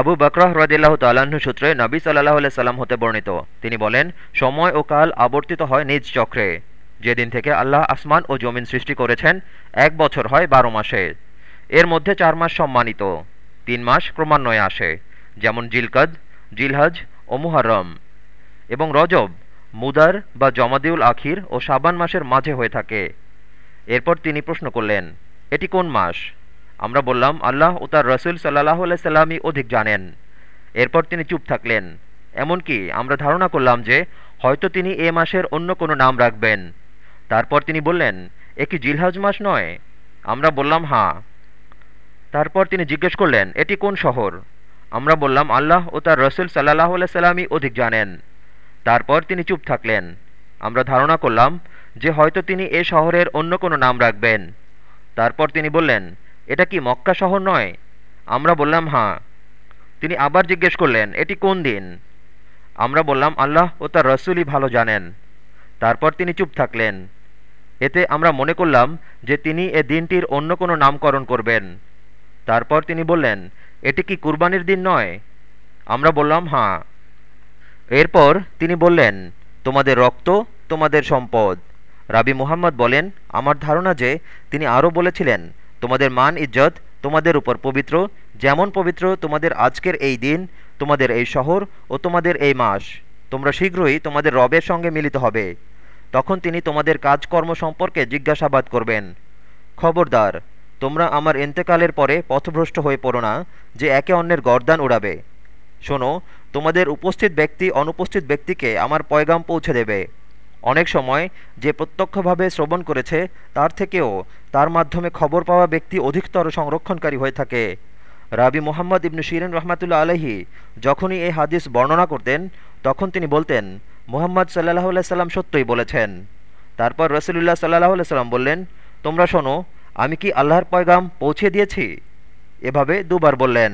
আবু বকরাহ রদিল্লাহ তাল্লাহ্ন সূত্রে নবী সাল্লাহ সাল্লাম হতে বর্ণিত। তিনি বলেন, সময় ও কাল আবর্তিত হয় নিজ চক্রে। যেদিন থেকে আল্লাহ আসমান ও জমিন সৃষ্টি করেছেন, এক বছর হয় বারো মাসে। এর মধ্যে চার মাস সম্মানিত, তিন মাস ক্রমান্বয়ে আসে, যেমন জিলকদ, জিলহজ ও মুহারম এবং রজব, মুদার বা জমাদিউল আখির ও সাবান মাসের মাঝে হয়ে থাকে। এরপর তিনি প্রশ্ন করলেন, এটি কোন মাস? আমরা বললাম, আল্লাহ ও তার রসুল সাল্লাহ সাল্লামই অধিক জানেন। এরপর তিনি চুপ থাকলেন। এমনকি আমরা ধারণা করলাম যে, হয়তো তিনি এ মাসের অন্য কোনো নাম রাখবেন। তারপর তিনি বললেন, এ কি জিলহজ মাস নয়? আমরা বললাম, হাঁ। তারপর তিনি জিজ্ঞেস করলেন, এটি কোন শহর? আমরা বললাম, আল্লাহ ও তার রসুল সাল্লাহ সাল্লামই অধিক জানেন। তারপর তিনি চুপ থাকলেন। আমরা ধারণা করলাম যে, হয়তো তিনি এ শহরের অন্য কোনো নাম রাখবেন। তারপর তিনি বললেন এটা কি মক্কা শহর নয়? আমরা বললাম হাঁ তিনি আবার জিজ্ঞেস করলেন, এটি কোন দিন? আমরা বললাম, আল্লাহ ও তার রসুলই ভালো জানেন। তারপর তিনি চুপ থাকলেন। এতে আমরা মনে করলাম যে তিনি এ দিনটির অন্য কোনো নামকরণ করবেন। তারপর তিনি বললেন, এটি কি কুরবানির দিন নয়? আমরা বললাম হাঁ এরপর তিনি বললেন, তোমাদের রক্ত, তোমাদের সম্পদ। রাবি মুহাম্মদ বলেন, আমার ধারণা যে তিনি আরও বলেছিলেন তোমাদের মান ইজ্জত তোমাদের উপর পবিত্র, যেমন পবিত্র তোমাদের আজকের এই দিন, তোমাদের এই শহর ও তোমাদের এই মাস। তোমরা শীঘ্রই তোমাদের রবের সঙ্গে মিলিত হবে। তখন তিনি তোমাদের কাজকর্ম সম্পর্কে জিজ্ঞাসাবাদ করবেন। খবরদার, তোমরা আমার এন্তেকালের পরে পথভ্রষ্ট হয়ে পড়ো না যে একে অন্যের গরদান উড়াবে। শোনো, তোমাদের উপস্থিত ব্যক্তি অনুপস্থিত ব্যক্তিকে আমার পয়গাম পৌঁছে দেবে। অনেক সময় যে প্রত্যক্ষভাবে শ্রবণ করেছে, তার থেকেও তার মাধ্যমে খবর পাওয়া ব্যক্তি অধিকতর সংরক্ষণকারী হয়ে থাকে। রাবি মোহাম্মদ ইবনু শিরিন রহমাতুল্লা আলহি যখনই এই হাদিস বর্ণনা করতেন, তখন তিনি বলতেন, মোহাম্মদ সাল্লাহ সাল্লাম সত্যই বলেছেন। তারপর রসুলুল্লাহ সাল্লাহ সাল্লাম বললেন, তোমরা শোনো, আমি কি আল্লাহর পয়গাম পৌঁছে দিয়েছি? এভাবে দুবার বললেন।